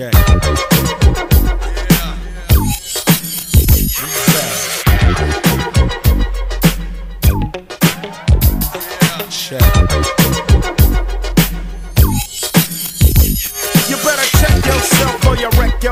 Check.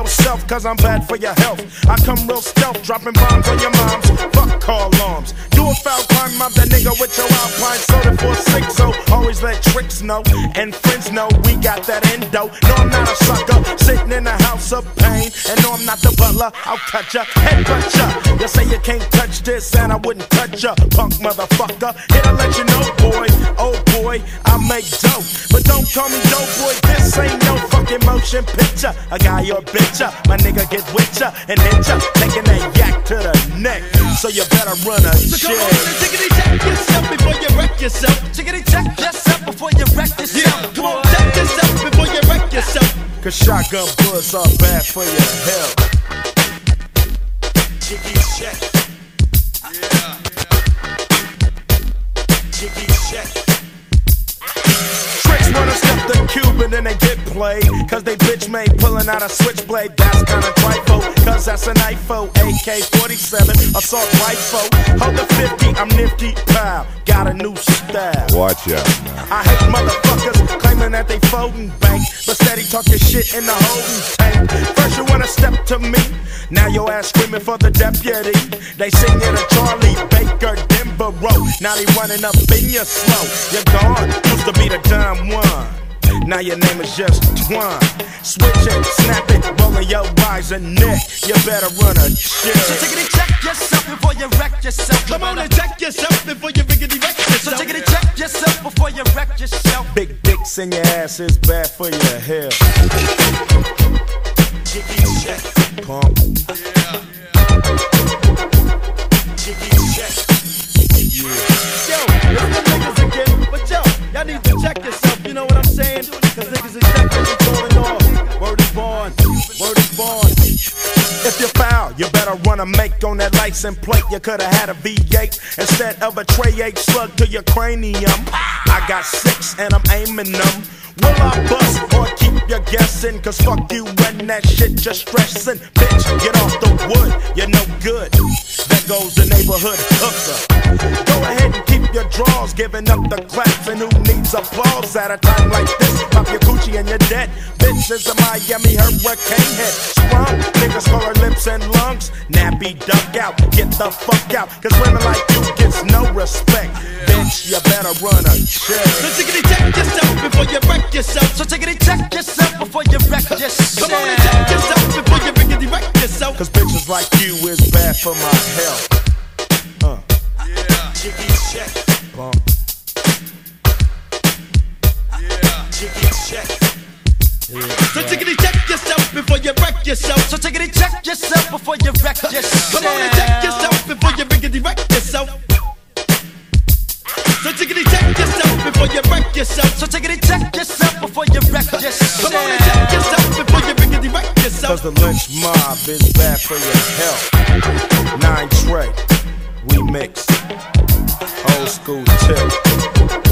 Yourself, cause I'm bad for your health. I come real stealth, dropping bombs on your moms. Fuck call alarms. Do a foul crime, mob that nigga with your alpine soda for six. So always let tricks know and friends know we got that endo. No, I'm not a sucker, sitting in a house of pain. And no, I'm not the butler, I'll cut ya, head cut ya. You say you can't touch this, and I wouldn't touch ya, punk motherfucker. Here to let you know, boy, oh boy, I make dope. But don't call me dope boy, this ain't no fucking motion picture. A guy or bitch ya, my nigga get with ya and hit ya, taking that yak to the neck. So you better run a So come on and check. check yourself before you wreck yourself. Chickity check yourself before you wreck yourself. Yeah, come on, check yourself before you wreck yourself. Cause shotgun bullets are bad for your health. Jiggy check. Jiggy check. Tricks wanna step the cube and then they get played. Cause they bitch made pulling out a switchblade. That's kinda trifle. Cause that's an IFO. AK 47 assault rifle. Hold the 50, I'm nifty. Pow. Got a new style. Watch out man. I hate motherfuckers claiming that they folding bank, but steady talking shit in the holding tank. First you wanna step to me, now your ass screaming for the deputy. They sing it a Charlie Baker Denver Road. Now they running up in your slow. You're gone, used to be the. Now your name is just Twine. Switch it, snap it, rolling your eyes and neck. You better run a So take it and check yourself before you wreck yourself. Come on and check yourself before you riggedy wreck yourself. So take it and check yourself before you wreck yourself. Big dicks in your ass is bad for your health. Jiggy check, pump. Jiggy check. You better run a make on that license plate. You coulda had a V8 instead of a tray 8 slug to your cranium. I got six and I'm aiming them. Will I bust or keep you guessing? Cause fuck you and that shit just stressing. Bitch, get off the wood, you're no good. There goes the neighborhood hooker. Go ahead and keep your drawers, giving up the claps. And who needs applause at a time like this? Pop your coochie and you're dead. Bitch is a Miami hurricane head. Sprung, niggas call her lips and lungs. Nappy duck out, get the fuck out. Cause women like you gets no respect. Bitch, you better run a So check. tickety check yourself before you wreck yourself. So chickity check yourself before you wreck yourself. Come on and check yourself before you riggedy wreck yourself. Cause bitches like you is bad for my health. Uh. Jiggy check. Bump. Jiggy check. So tickety check yourself before you wreck yourself. So chickity check yourself before you wreck yourself. Come on and check yourself before you riggedy wreck yourself. So tickety check yourself before you wreck yourself. So chickity check yourself before you wreck yourself. Come on and check yourself before you wreck yourself. Cause the Lench Mob is bad for your health. Nine Trey, remix. Old school tip.